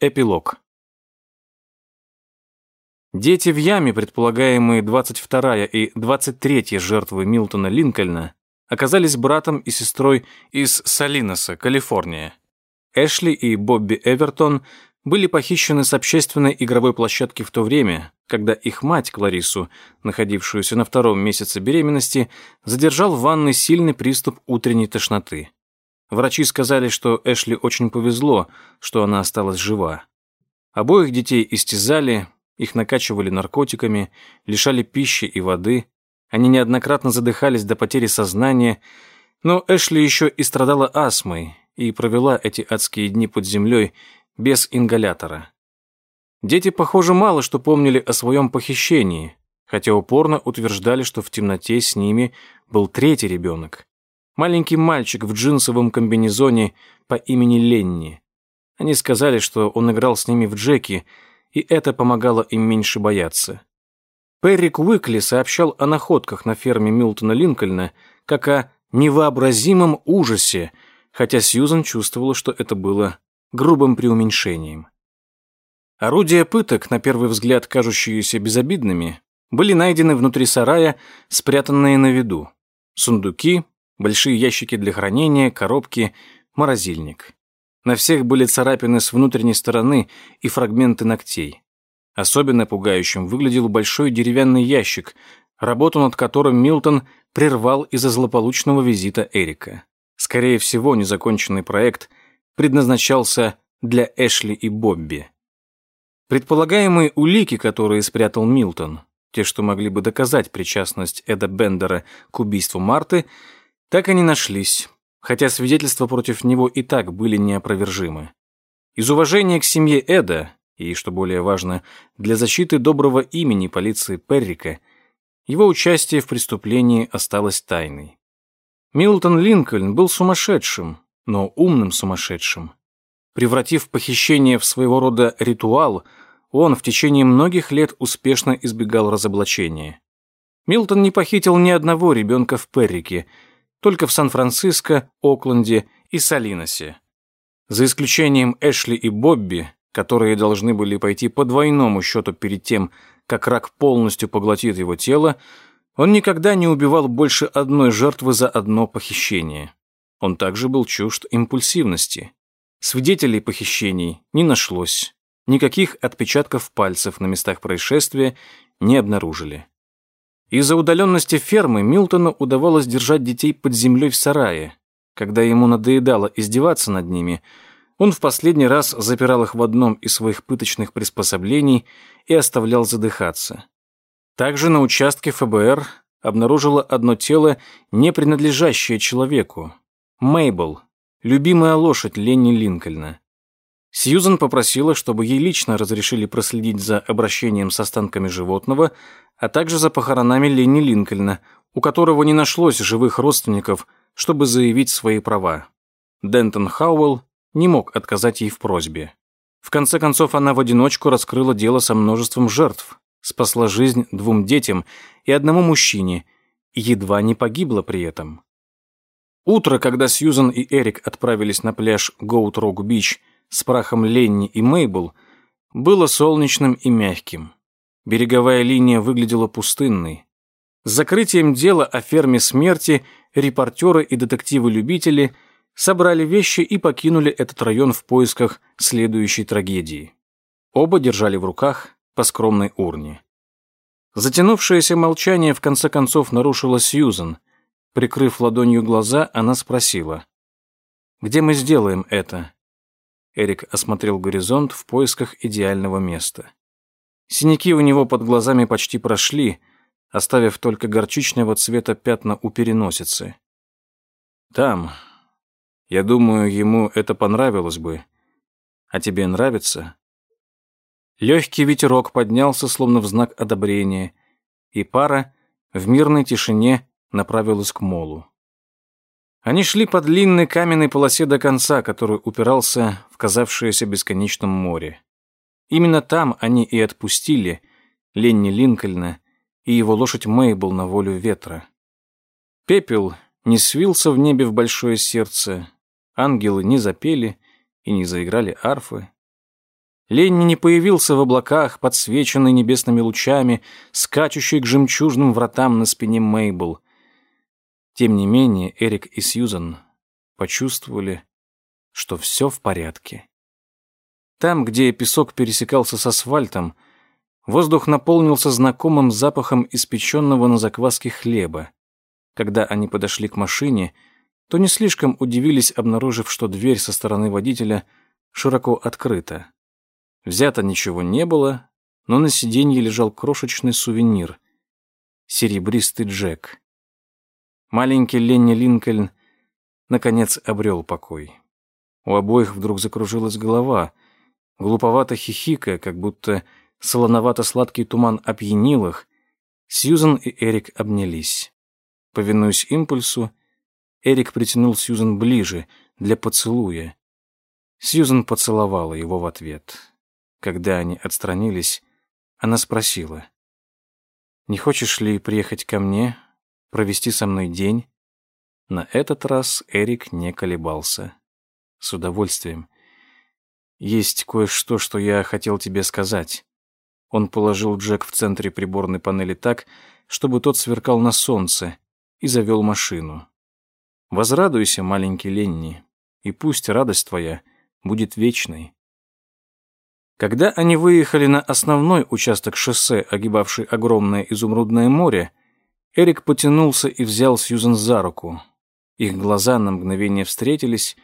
Эпилог. Дети в яме, предполагаемые 22-я и 23-я жертвы Милтона Линкольна, оказались братом и сестрой из Салиноса, Калифорния. Эшли и Бобби Эвертон были похищены с общественной игровой площадки в то время, когда их мать, Кларису, находившуюся на втором месяце беременности, задержал в ванной сильный приступ утренней тошноты. Врачи сказали, что Эшли очень повезло, что она осталась жива. Обоих детей истязали, их накачивали наркотиками, лишали пищи и воды. Они неоднократно задыхались до потери сознания, но Эшли еще и страдала астмой и провела эти адские дни под землей без ингалятора. Дети, похоже, мало что помнили о своем похищении, хотя упорно утверждали, что в темноте с ними был третий ребенок маленький мальчик в джинсовом комбинезоне по имени Ленни. Они сказали, что он играл с ними в джеки, и это помогало им меньше бояться. Перрик Уикли сообщал о находках на ферме Милтона Линкольна как о невообразимом ужасе, хотя Сьюзан чувствовала, что это было грубым преуменьшением. Орудия пыток, на первый взгляд кажущиеся безобидными, были найдены внутри сарая, спрятанные на виду. Сундуки, большие ящики для хранения, коробки, морозильник. На всех были царапины с внутренней стороны и фрагменты ногтей. Особенно пугающим выглядел большой деревянный ящик, работу над которым Милтон прервал из-за злополучного визита Эрика. Скорее всего, незаконченный проект предназначался для Эшли и Бобби. Предполагаемые улики, которые спрятал Милтон, те, что могли бы доказать причастность Эда Бендера к убийству Марты, так и не нашлись, хотя свидетельства против него и так были неопровержимы. Из уважения к семье Эда и, что более важно, для защиты доброго имени полиции Перрика, его участие в преступлении осталось тайной. Милтон Линкольн был сумасшедшим, но умным сумасшедшим. Превратив похищение в своего рода ритуал, он в течение многих лет успешно избегал разоблачения. Милтон не похитил ни одного ребенка в Перрике – только в Сан-Франциско, Окленде и Салиносе. За исключением Эшли и Бобби, которые должны были пойти по двойному счету перед тем, как рак полностью поглотит его тело, он никогда не убивал больше одной жертвы за одно похищение. Он также был чужд импульсивности. Свидетелей похищений не нашлось. Никаких отпечатков пальцев на местах происшествия не обнаружили. Из-за удаленности фермы Милтону удавалось держать детей под землей в сарае. Когда ему надоедало издеваться над ними, он в последний раз запирал их в одном из своих пыточных приспособлений и оставлял задыхаться. Также на участке ФБР обнаружило одно тело, не принадлежащее человеку. Мейбл, любимая лошадь Ленни Линкольна. Сьюзен попросила, чтобы ей лично разрешили проследить за обращением с останками животного, а также за похоронами Ленни Линкольна, у которого не нашлось живых родственников, чтобы заявить свои права. Дентон Хауэлл не мог отказать ей в просьбе. В конце концов, она в одиночку раскрыла дело со множеством жертв, спасла жизнь двум детям и одному мужчине, и едва не погибла при этом. Утро, когда Сьюзан и Эрик отправились на пляж Гоут-Рок-Бич с прахом Ленни и Мейбл, было солнечным и мягким. Береговая линия выглядела пустынной. С закрытием дела о ферме смерти репортеры и детективы-любители собрали вещи и покинули этот район в поисках следующей трагедии. Оба держали в руках по скромной урне. Затянувшееся молчание в конце концов нарушила Сьюзен. Прикрыв ладонью глаза, она спросила. «Где мы сделаем это?» Эрик осмотрел горизонт в поисках идеального места. Синяки у него под глазами почти прошли, оставив только горчичного цвета пятна у переносицы. Там. Я думаю, ему это понравилось бы. А тебе нравится? Легкий ветерок поднялся, словно в знак одобрения, и пара в мирной тишине направилась к молу. Они шли по длинной каменной полосе до конца, который упирался в казавшееся бесконечном море. Именно там они и отпустили Ленни Линкольна и его лошадь Мейбл на волю ветра. Пепел не свился в небе в большое сердце, ангелы не запели и не заиграли арфы. Ленни не появился в облаках, подсвеченный небесными лучами, скачущий к жемчужным вратам на спине Мейбл. Тем не менее, Эрик и Сьюзан почувствовали, что все в порядке. Там, где песок пересекался с асфальтом, воздух наполнился знакомым запахом испеченного на закваске хлеба. Когда они подошли к машине, то не слишком удивились, обнаружив, что дверь со стороны водителя широко открыта. Взято ничего не было, но на сиденье лежал крошечный сувенир — серебристый Джек. Маленький Ленни Линкольн наконец обрел покой. У обоих вдруг закружилась голова, глуповато хихикая, как будто солоновато-сладкий туман опьянил их, Сьюзан и Эрик обнялись. Повинуясь импульсу, Эрик притянул Сьюзан ближе для поцелуя. Сьюзан поцеловала его в ответ. Когда они отстранились, она спросила. «Не хочешь ли приехать ко мне, провести со мной день?» На этот раз Эрик не колебался. «С удовольствием. Есть кое-что, что я хотел тебе сказать». Он положил Джек в центре приборной панели так, чтобы тот сверкал на солнце, и завел машину. «Возрадуйся, маленький Ленни, и пусть радость твоя будет вечной». Когда они выехали на основной участок шоссе, огибавший огромное изумрудное море, Эрик потянулся и взял Сьюзен за руку. Их глаза на мгновение встретились,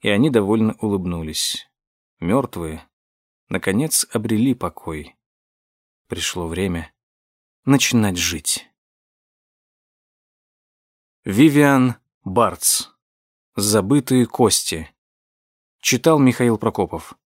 и они довольно улыбнулись. Мертвые, наконец, обрели покой. Пришло время начинать жить. Вивиан Бартс. Забытые кости. Читал Михаил Прокопов.